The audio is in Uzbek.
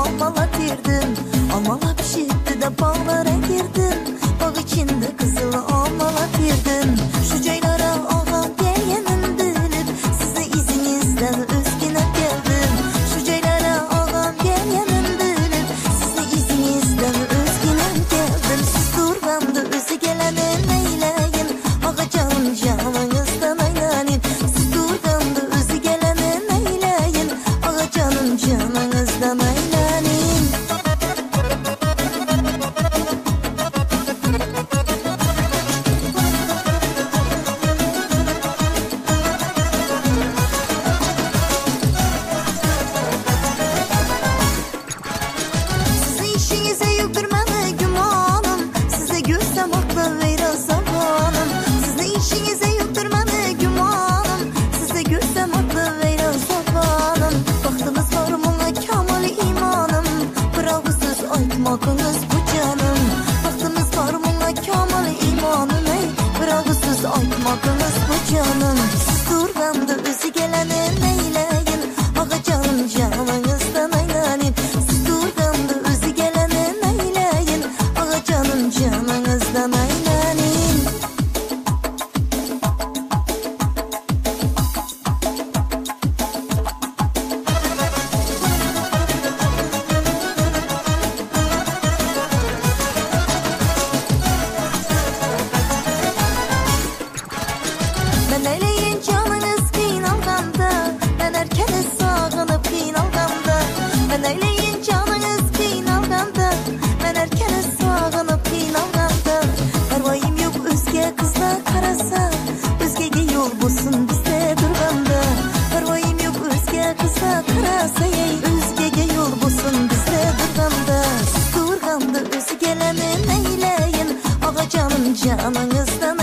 Almala girdim Almala pişirdi de ballara girdim o'qimoqimiz bu jonim baxtimiz bor mulla komil imonim ey bir og'iz bu jonim canınızdan